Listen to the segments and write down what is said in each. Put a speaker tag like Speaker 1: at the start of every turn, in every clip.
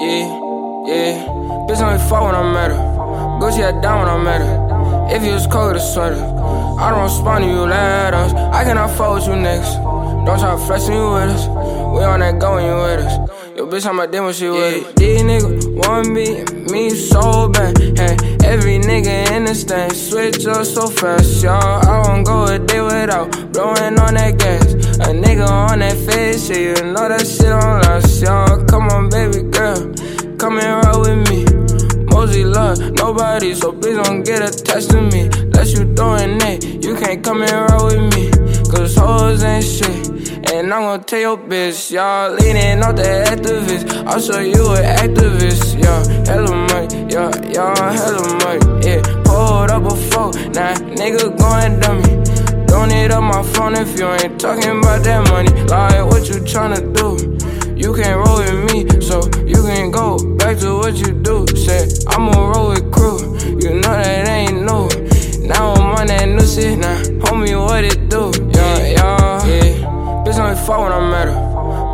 Speaker 1: Yeah, yeah. Bitch only fuck when I'm at her. Gucci had down when I met her. If you was cold, a sweater. I don't respond to you ladders. I cannot fuck with you next. Don't try flexing you with us. We on that going you with us. Yo, bitch, I'm a demon, she with it. These niggas want me, me so bad. Hey, every nigga in this thing switch up so fast, y'all. I won't go a day without blowing on that gas. A nigga on that face, shit, you know that shit don't last, y'all. Come on, baby girl, come and roll with me. Mosey love nobody, so please don't get attached to me. Unless you throwing it, you can't come and roll with me. Cause hoes ain't shit. And I'm gonna tell your bitch, y'all leaning off the activist. I'll show you an activist, yeah. Hella money, yeah, y'all hella money, yeah. Pulled up a phone, nah, nigga going dummy. Don't need up my phone if you ain't talking about that money. Like, do. I'ma roll with crew, you know that ain't new. Now I'm on that new shit, now homie, what it do? Yeah, yeah, yeah. Bitch only fuck when I'm at her.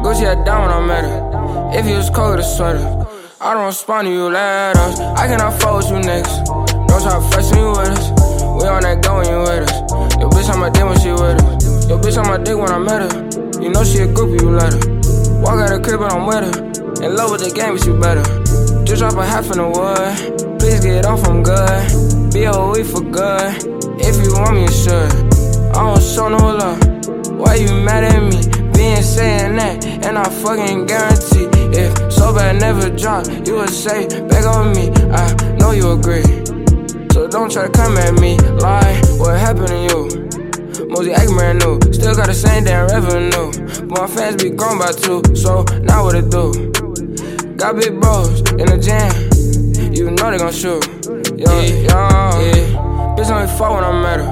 Speaker 1: Gucci had down when I'm at her. If you was cold, a sweater. I don't respond to you letters. I cannot fuck with you next. Don't try to flexing you with us. We on that going you with us. Yo, bitch, I'm a dick when she with us. Yo, bitch, I'm a dick when I met her. You know she a groupie, you let her. Walk out the crib, but I'm with her. In love with the game, but you better. Just drop a half in the wood. Please get off, I'm good. Be a week for good. If you want me, you should. I don't show no love. Why you mad at me? Being saying that, and I fucking guarantee if so bad never drop, you would say back on me. I know you agree. So don't try to come at me. Lie, what happened to you? Mosey acting brand new. Still got the same damn revenue. But my fans be grown by two, so now what it do? Got big bros in the jam. You know they gon' shoot. Yeah, yeah, yeah. Bitch only fuck when I'm at her.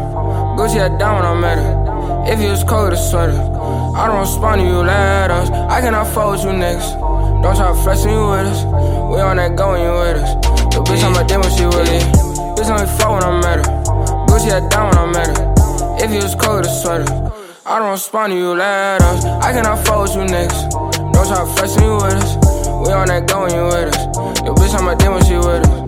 Speaker 1: Gucci had down when I'm at her. If you was cold, a sweater. I don't respond to you letters. I cannot fuck with you niggas. Don't try flexing you with us. We on that going you with us. Yo, bitch, I'm a demon, she with it. Bitch only fuck when I'm at her. Gucci had down when I'm at her. If you was cold, a sweater. I don't respond to you letters. I cannot fuck with you next. Don't try flexing you with us. We on that going you with us. Yo, bitch, I'm a demon, she with us.